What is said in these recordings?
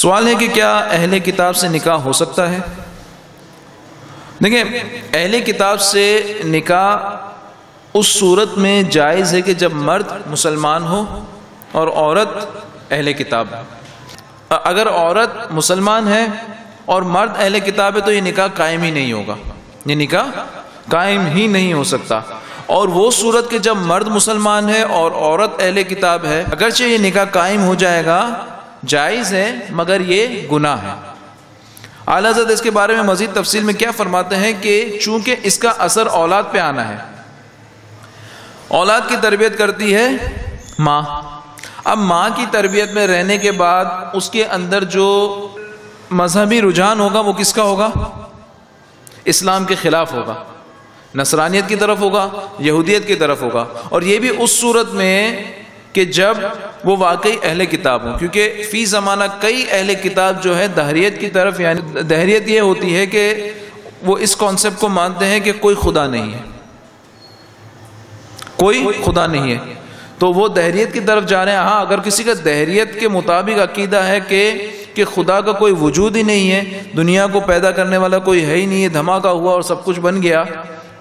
سوال ہے کہ کیا اہل کتاب سے نکاح ہو سکتا ہے؟ دیکھیں، اہل کتاب سے نکاح اس صورت میں جائز ہے کہ جب مرد مسلمان ہو اور عورت اہل کتاب اگر عورت مسلمان ہے اور مرد اہل کتاب ہے تو یہ نکاح قائم ہی نہیں ہوگا۔ یہ نکاح قائم ہی نہیں ہو سکتا۔ اور وہ صورت کہ جب مرد مسلمان ہے اور عورت اہل کتاب ہے، اگرچہ یہ نکاح قائم ہو جائے گا جائز ہے مگر یہ گناہ ہے اعلیٰ حضرت اس کے بارے میں مزید تفصیل میں کیا فرماتے ہیں کہ چونکہ اس کا اثر اولاد پہ آنا ہے۔ اولاد کی تربیت کرتی ہے ماں۔ اب ماں کی تربیت میں رہنے کے بعد اس کے اندر جو مذہبی رجحان ہوگا، وہ کس کا ہوگا؟ اسلام کے خلاف ہوگا۔ نصرانیت کی طرف ہوگا، یہودیت کی طرف ہوگا۔ اور یہ بھی اس صورت میں کہ جب وہ واقعی اہل کتاب ہوں، کیونکہ فی زمانہ کئی اہل کتاب جو ہے، دہریت کی طرف یعنی دہریت یہ ہوتی ہے کہ وہ اس کانسیپٹ کو مانتے ہیں کہ کوئی خدا نہیں ہے۔ کوئی خدا نہیں ہے۔ تو وہ دہریت کی طرف جا رہے ہیں۔ ہاں اگر کسی کا دہریت کے مطابق عقیدہ ہے کہ کہ خدا کا کوئی وجود ہی نہیں ہے، دنیا کو پیدا کرنے والا کوئی ہے ہی نہیں ہے دھماکہ ہوا اور سب کچھ بن گیا،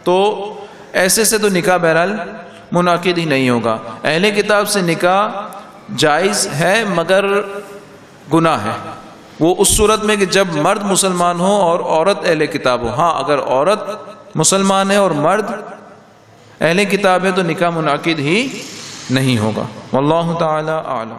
تو ایسے سے تو نکاح بہرحال منعقد ہی نہیں ہوگا۔ اہل کتاب سے نکاح جائز ہے مگر گناہ ہے۔ وہ اس صورت میں کہ جب مرد مسلمان ہو اور عورت اہل کتاب ہو۔ ہاں اگر عورت مسلمان ہے اور مرد اہل کتاب ہے تو نکاح منعقد ہی نہیں ہوگا۔ واللہ تعالی اعلم۔